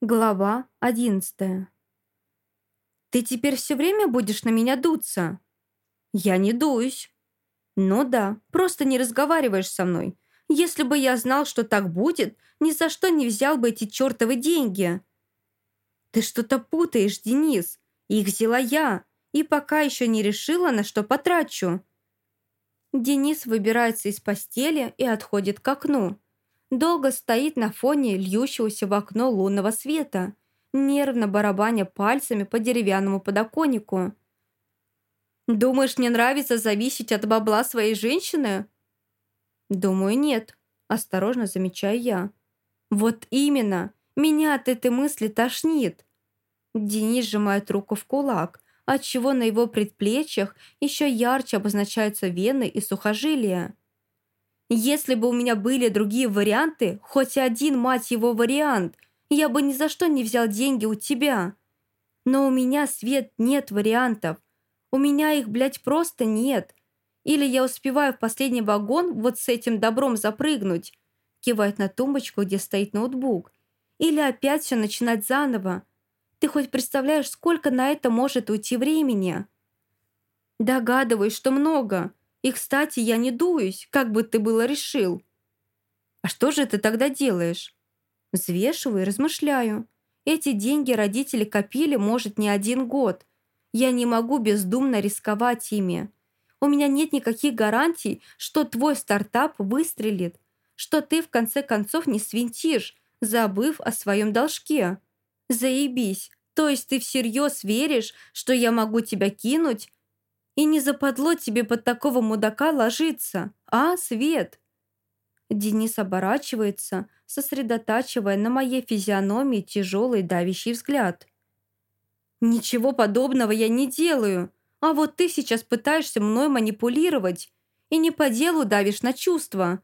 Глава одиннадцатая. «Ты теперь все время будешь на меня дуться?» «Я не дуюсь». «Ну да, просто не разговариваешь со мной. Если бы я знал, что так будет, ни за что не взял бы эти чертовы деньги». «Ты что-то путаешь, Денис. Их взяла я, и пока еще не решила, на что потрачу». Денис выбирается из постели и отходит к окну долго стоит на фоне льющегося в окно лунного света, нервно барабаня пальцами по деревянному подоконнику. «Думаешь, мне нравится зависеть от бабла своей женщины?» «Думаю, нет», – осторожно замечаю я. «Вот именно, меня от этой мысли тошнит». Денис сжимает руку в кулак, отчего на его предплечьях еще ярче обозначаются вены и сухожилия. Если бы у меня были другие варианты, хоть один, мать его, вариант, я бы ни за что не взял деньги у тебя. Но у меня, Свет, нет вариантов. У меня их, блядь, просто нет. Или я успеваю в последний вагон вот с этим добром запрыгнуть, кивает на тумбочку, где стоит ноутбук. Или опять все начинать заново. Ты хоть представляешь, сколько на это может уйти времени? Догадываюсь, что много. И, кстати, я не дуюсь, как бы ты было решил. А что же ты тогда делаешь? Взвешиваю и размышляю. Эти деньги родители копили, может, не один год. Я не могу бездумно рисковать ими. У меня нет никаких гарантий, что твой стартап выстрелит, что ты в конце концов не свинтишь, забыв о своем должке. Заебись, то есть ты всерьез веришь, что я могу тебя кинуть и не западло тебе под такого мудака ложиться, а, Свет?» Денис оборачивается, сосредотачивая на моей физиономии тяжелый давящий взгляд. «Ничего подобного я не делаю, а вот ты сейчас пытаешься мной манипулировать и не по делу давишь на чувства.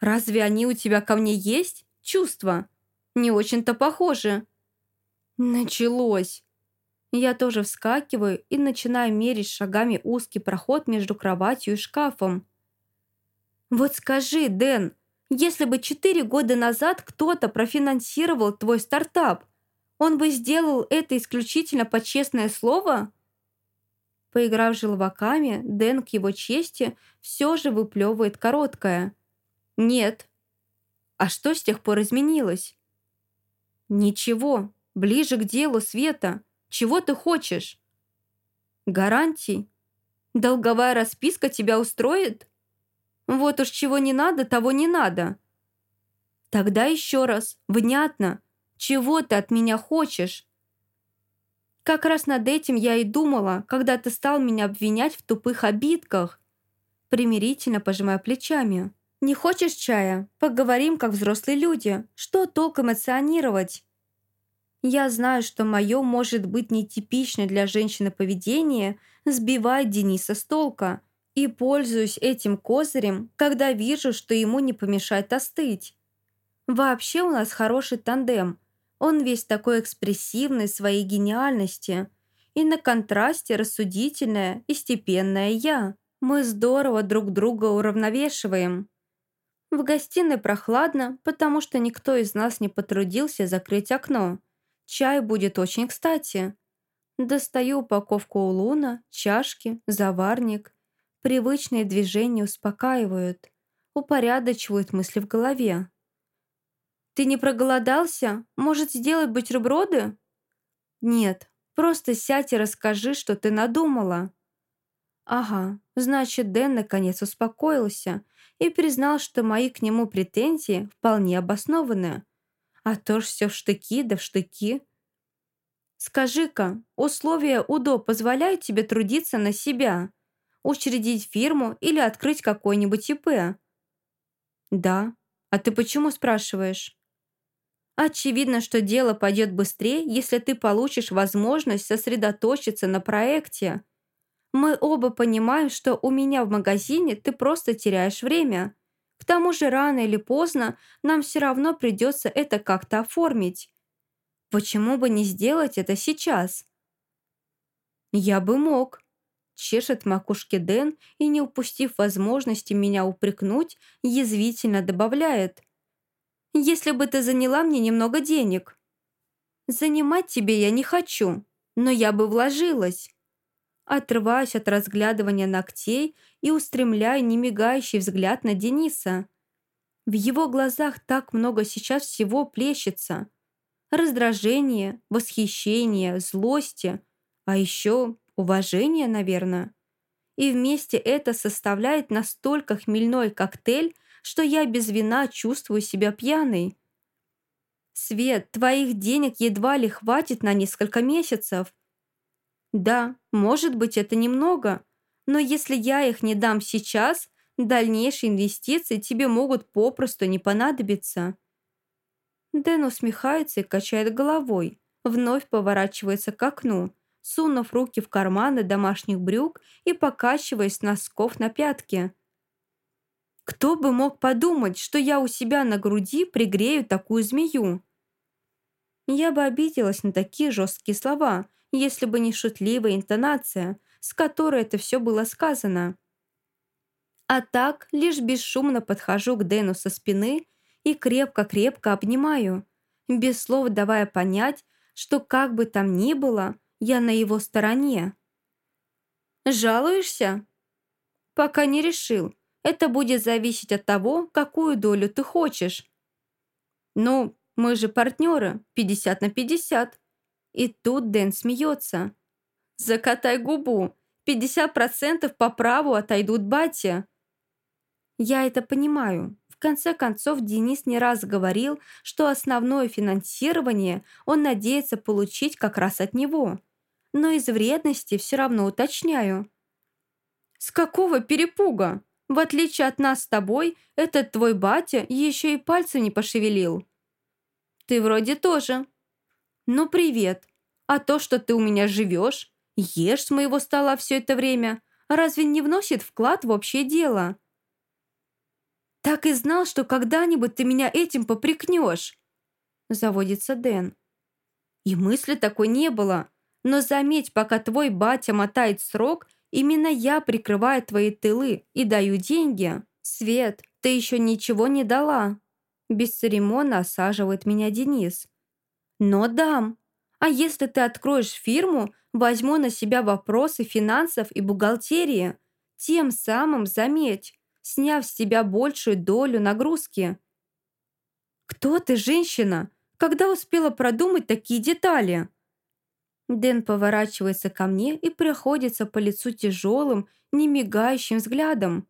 Разве они у тебя ко мне есть, чувства? Не очень-то похожи». «Началось!» Я тоже вскакиваю и начинаю мерить шагами узкий проход между кроватью и шкафом. «Вот скажи, Дэн, если бы четыре года назад кто-то профинансировал твой стартап, он бы сделал это исключительно по честное слово?» Поиграв желваками, Дэн к его чести все же выплевывает короткое. «Нет». «А что с тех пор изменилось?» «Ничего. Ближе к делу, Света. Чего ты хочешь? Гарантий? Долговая расписка тебя устроит? Вот уж чего не надо, того не надо. Тогда еще раз, внятно, чего ты от меня хочешь? Как раз над этим я и думала, когда ты стал меня обвинять в тупых обидках. Примирительно пожимая плечами. Не хочешь чая? Поговорим, как взрослые люди. Что толк эмоционировать? Я знаю, что мое может быть нетипичное для женщины поведение сбивает Дениса с толка и пользуюсь этим козырем, когда вижу, что ему не помешает остыть. Вообще у нас хороший тандем. Он весь такой экспрессивный своей гениальности. И на контрасте рассудительная и степенная я. Мы здорово друг друга уравновешиваем. В гостиной прохладно, потому что никто из нас не потрудился закрыть окно. Чай будет очень кстати. Достаю упаковку улуна, чашки, заварник. Привычные движения успокаивают, упорядочивают мысли в голове. «Ты не проголодался? Может, сделать бутерброды?» «Нет, просто сядь и расскажи, что ты надумала». «Ага, значит, Дэн наконец успокоился и признал, что мои к нему претензии вполне обоснованы. А то ж все в штыки да в штыки. Скажи-ка, условия УДО позволяют тебе трудиться на себя? Учредить фирму или открыть какой-нибудь ИП? Да. А ты почему спрашиваешь? Очевидно, что дело пойдет быстрее, если ты получишь возможность сосредоточиться на проекте. Мы оба понимаем, что у меня в магазине ты просто теряешь время. К тому же рано или поздно нам все равно придется это как-то оформить. Почему бы не сделать это сейчас? Я бы мог. Чешет макушки Дэн и, не упустив возможности меня упрекнуть, язвительно добавляет. «Если бы ты заняла мне немного денег». Занимать тебе я не хочу, но я бы вложилась. Отрываюсь от разглядывания ногтей и устремляю немигающий взгляд на Дениса. В его глазах так много сейчас всего плещется. Раздражение, восхищение, злости, а еще уважение, наверное. И вместе это составляет настолько хмельной коктейль, что я без вина чувствую себя пьяной. «Свет, твоих денег едва ли хватит на несколько месяцев». «Да, может быть, это немного, но если я их не дам сейчас, дальнейшие инвестиции тебе могут попросту не понадобиться». Дэн усмехается и качает головой, вновь поворачивается к окну, сунув руки в карманы домашних брюк и покачиваясь носков на пятки. Кто бы мог подумать, что я у себя на груди пригрею такую змею? Я бы обиделась на такие жесткие слова, если бы не шутливая интонация, с которой это все было сказано. А так лишь бесшумно подхожу к Дэну со спины и крепко-крепко обнимаю, без слов давая понять, что как бы там ни было, я на его стороне. «Жалуешься?» «Пока не решил. Это будет зависеть от того, какую долю ты хочешь. Ну, мы же партнеры, 50 на 50. И тут Дэн смеется. Закатай губу. 50% по праву отойдут бате. Я это понимаю. В конце концов, Денис не раз говорил, что основное финансирование он надеется получить как раз от него. Но из вредности все равно уточняю. С какого перепуга? В отличие от нас с тобой, этот твой батя еще и пальцы не пошевелил. Ты вроде тоже. Ну, привет. А то, что ты у меня живешь, ешь с моего стола все это время, разве не вносит вклад в общее дело? Так и знал, что когда-нибудь ты меня этим попрекнешь. Заводится Дэн. И мысли такой не было. Но заметь, пока твой батя мотает срок – Именно я прикрываю твои тылы и даю деньги. Свет, ты еще ничего не дала. Без церемонно осаживает меня Денис. Но дам. А если ты откроешь фирму, возьму на себя вопросы финансов и бухгалтерии. Тем самым, заметь, сняв с тебя большую долю нагрузки. Кто ты, женщина? Когда успела продумать такие детали? Дэн поворачивается ко мне и приходится по лицу тяжелым, немигающим взглядом.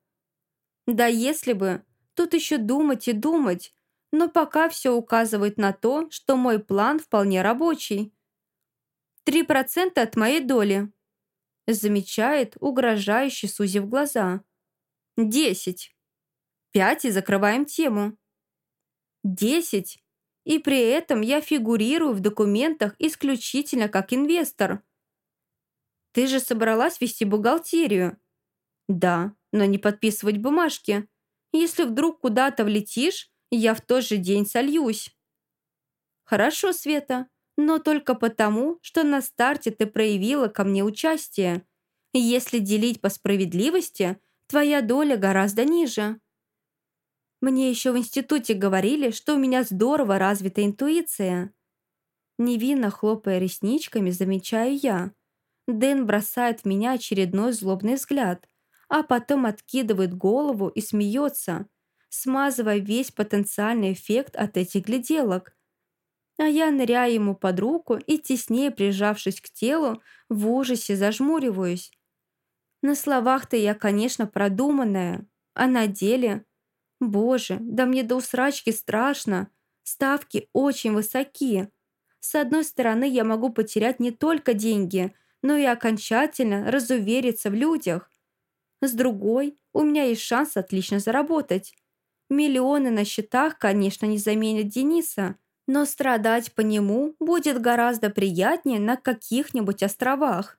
Да если бы, тут еще думать и думать, но пока все указывает на то, что мой план вполне рабочий. «Три процента от моей доли», замечает, угрожающе сузив глаза. «Десять. Пять и закрываем тему». «Десять? И при этом я фигурирую в документах исключительно как инвестор. Ты же собралась вести бухгалтерию. Да, но не подписывать бумажки. Если вдруг куда-то влетишь, я в тот же день сольюсь. Хорошо, Света, но только потому, что на старте ты проявила ко мне участие. Если делить по справедливости, твоя доля гораздо ниже. Мне еще в институте говорили, что у меня здорово развита интуиция. Невинно хлопая ресничками, замечаю я. Дэн бросает в меня очередной злобный взгляд, а потом откидывает голову и смеется, смазывая весь потенциальный эффект от этих гляделок. А я ныряю ему под руку и, теснее прижавшись к телу, в ужасе зажмуриваюсь. На словах-то я, конечно, продуманная, а на деле Боже, да мне до усрачки страшно. Ставки очень высокие. С одной стороны, я могу потерять не только деньги, но и окончательно разувериться в людях. С другой, у меня есть шанс отлично заработать. Миллионы на счетах, конечно, не заменят Дениса, но страдать по нему будет гораздо приятнее на каких-нибудь островах.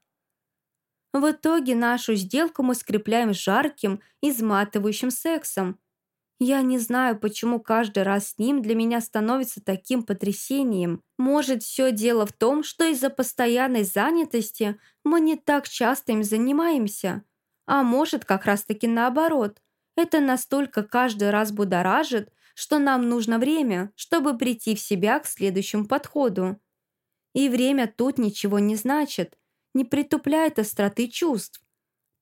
В итоге нашу сделку мы скрепляем жарким, изматывающим сексом, я не знаю, почему каждый раз с ним для меня становится таким потрясением. Может, все дело в том, что из-за постоянной занятости мы не так часто им занимаемся. А может, как раз-таки наоборот. Это настолько каждый раз будоражит, что нам нужно время, чтобы прийти в себя к следующему подходу. И время тут ничего не значит, не притупляет остроты чувств.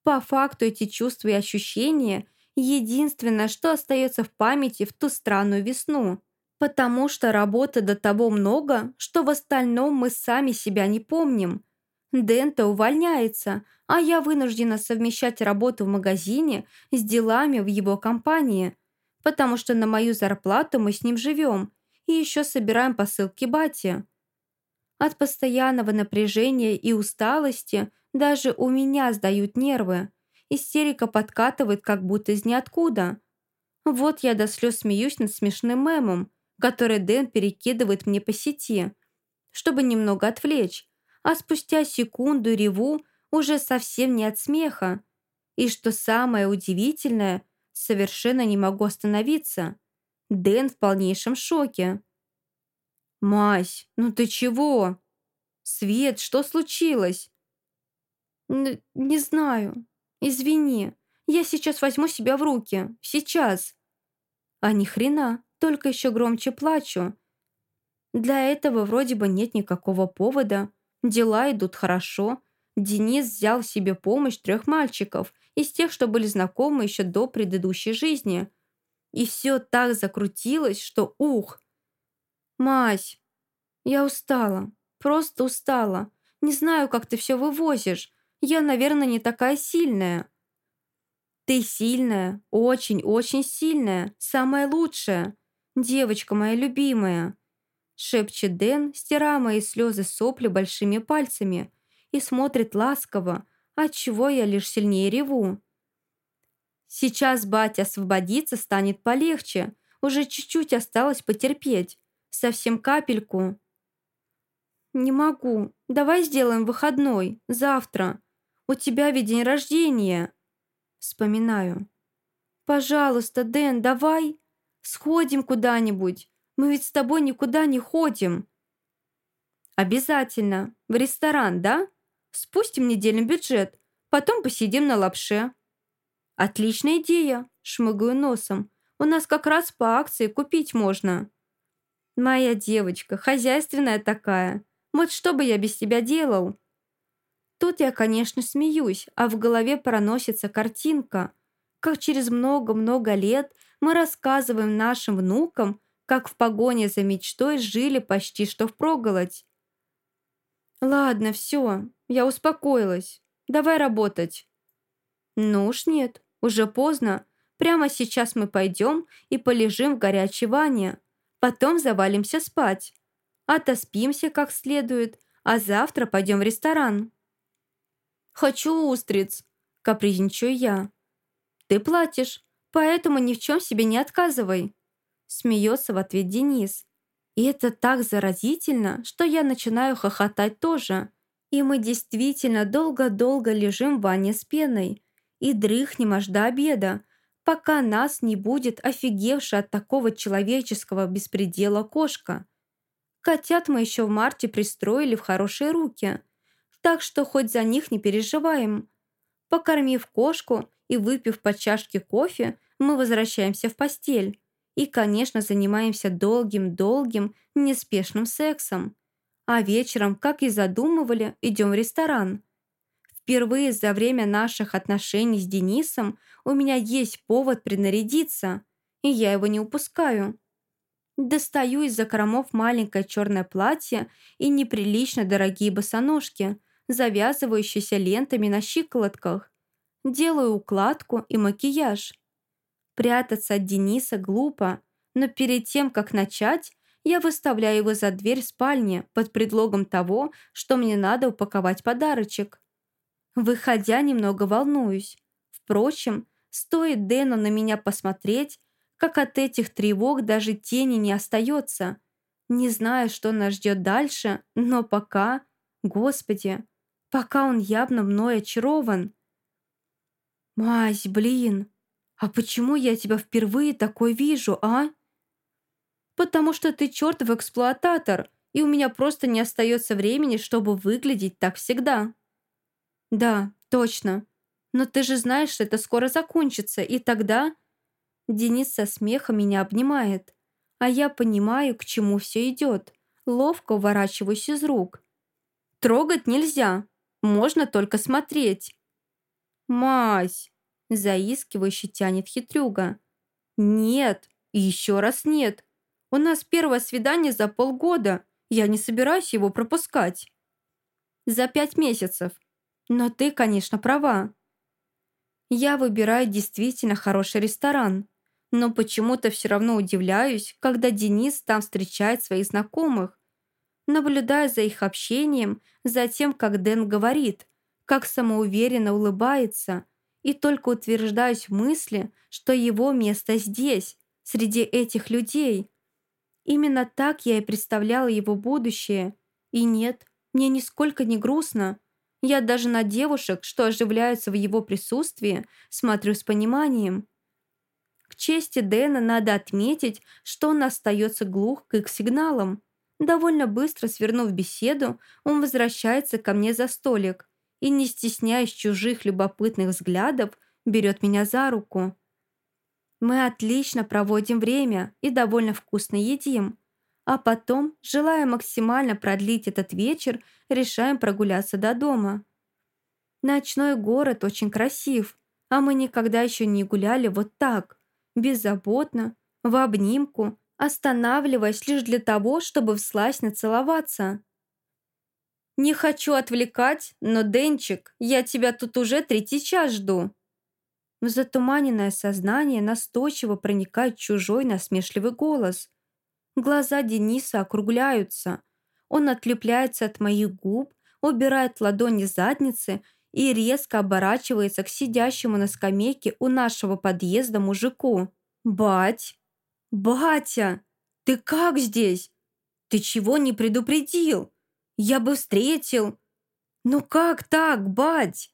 По факту эти чувства и ощущения – единственное, что остается в памяти в ту странную весну. Потому что работы до того много, что в остальном мы сами себя не помним. Дента увольняется, а я вынуждена совмещать работу в магазине с делами в его компании, потому что на мою зарплату мы с ним живем и еще собираем посылки Бати. От постоянного напряжения и усталости даже у меня сдают нервы. Истерика подкатывает как будто из ниоткуда. Вот я до слез смеюсь над смешным мемом, который Дэн перекидывает мне по сети, чтобы немного отвлечь, а спустя секунду реву уже совсем не от смеха. И что самое удивительное, совершенно не могу остановиться. Дэн в полнейшем шоке. «Мась, ну ты чего?» «Свет, что случилось?» Н «Не знаю. Извини. Я сейчас возьму себя в руки. Сейчас». «А ни хрена, только еще громче плачу. Для этого вроде бы нет никакого повода. Дела идут хорошо. Денис взял себе помощь трех мальчиков из тех, что были знакомы еще до предыдущей жизни. И все так закрутилось, что ух, «Мась, я устала, просто устала. Не знаю, как ты все вывозишь. Я, наверное, не такая сильная». «Ты сильная, очень-очень сильная, самая лучшая. Девочка моя любимая», шепчет Дэн, стирая мои слезы сопли большими пальцами и смотрит ласково, отчего я лишь сильнее реву. Сейчас батя освободиться станет полегче, уже чуть-чуть осталось потерпеть. Совсем капельку. «Не могу. Давай сделаем выходной. Завтра. У тебя ведь день рождения». Вспоминаю. «Пожалуйста, Дэн, давай. Сходим куда-нибудь. Мы ведь с тобой никуда не ходим». «Обязательно. В ресторан, да? Спустим недельный бюджет. Потом посидим на лапше». «Отличная идея», — шмыгаю носом. «У нас как раз по акции купить можно». Моя девочка, хозяйственная такая. Вот что бы я без тебя делал?» Тут я, конечно, смеюсь, а в голове проносится картинка, как через много-много лет мы рассказываем нашим внукам, как в погоне за мечтой жили почти что впроголодь. «Ладно, все, я успокоилась. Давай работать». «Ну уж нет, уже поздно. Прямо сейчас мы пойдем и полежим в горячей ванне. Потом завалимся спать. Отоспимся как следует, а завтра пойдем в ресторан. «Хочу устриц», — капризничаю я. «Ты платишь, поэтому ни в чем себе не отказывай», — смеется в ответ Денис. И это так заразительно, что я начинаю хохотать тоже. И мы действительно долго-долго лежим в ванне с пеной и дрыхнем аж до обеда, пока нас не будет офигевшая от такого человеческого беспредела кошка. Котят мы еще в марте пристроили в хорошие руки, так что хоть за них не переживаем. Покормив кошку и выпив по чашке кофе, мы возвращаемся в постель и, конечно, занимаемся долгим-долгим, неспешным сексом. А вечером, как и задумывали, идем в ресторан – Впервые за время наших отношений с Денисом у меня есть повод принарядиться, и я его не упускаю. Достаю из закромов маленькое черное платье и неприлично дорогие босоножки, завязывающиеся лентами на щиколотках. Делаю укладку и макияж. Прятаться от Дениса глупо, но перед тем, как начать, я выставляю его за дверь спальни под предлогом того, что мне надо упаковать подарочек. Выходя, немного волнуюсь. Впрочем, стоит Дэну на меня посмотреть, как от этих тревог даже тени не остается. Не знаю, что нас ждет дальше, но пока... Господи, пока он явно мной очарован. «Мась, блин, а почему я тебя впервые такой вижу, а?» «Потому что ты чертов эксплуататор, и у меня просто не остается времени, чтобы выглядеть так всегда». «Да, точно. Но ты же знаешь, что это скоро закончится, и тогда...» Денис со смехом меня обнимает, а я понимаю, к чему все идет. ловко уворачиваюсь из рук. «Трогать нельзя, можно только смотреть». «Мась!» – заискивающе тянет хитрюга. «Нет, и еще раз нет. У нас первое свидание за полгода. Я не собираюсь его пропускать». «За пять месяцев. Но ты, конечно, права. Я выбираю действительно хороший ресторан, но почему-то все равно удивляюсь, когда Денис там встречает своих знакомых. Наблюдая за их общением, за тем, как Дэн говорит, как самоуверенно улыбается, и только утверждаюсь в мысли, что его место здесь, среди этих людей. Именно так я и представляла его будущее. И нет, мне нисколько не грустно. Я даже на девушек, что оживляются в его присутствии, смотрю с пониманием. К чести Дэна надо отметить, что он остается глух к их сигналам. Довольно быстро свернув беседу, он возвращается ко мне за столик и, не стесняясь чужих любопытных взглядов, берет меня за руку. Мы отлично проводим время и довольно вкусно едим. А потом, желая максимально продлить этот вечер, решаем прогуляться до дома. Ночной город очень красив, а мы никогда еще не гуляли вот так, беззаботно, в обнимку, останавливаясь лишь для того, чтобы всласть нацеловаться. «Не хочу отвлекать, но, Денчик, я тебя тут уже третий час жду». В затуманенное сознание настойчиво проникает чужой насмешливый голос. Глаза Дениса округляются. Он отлепляется от моих губ, убирает ладони задницы и резко оборачивается к сидящему на скамейке у нашего подъезда мужику. «Бать! Батя! Ты как здесь? Ты чего не предупредил? Я бы встретил! Ну как так, бать?»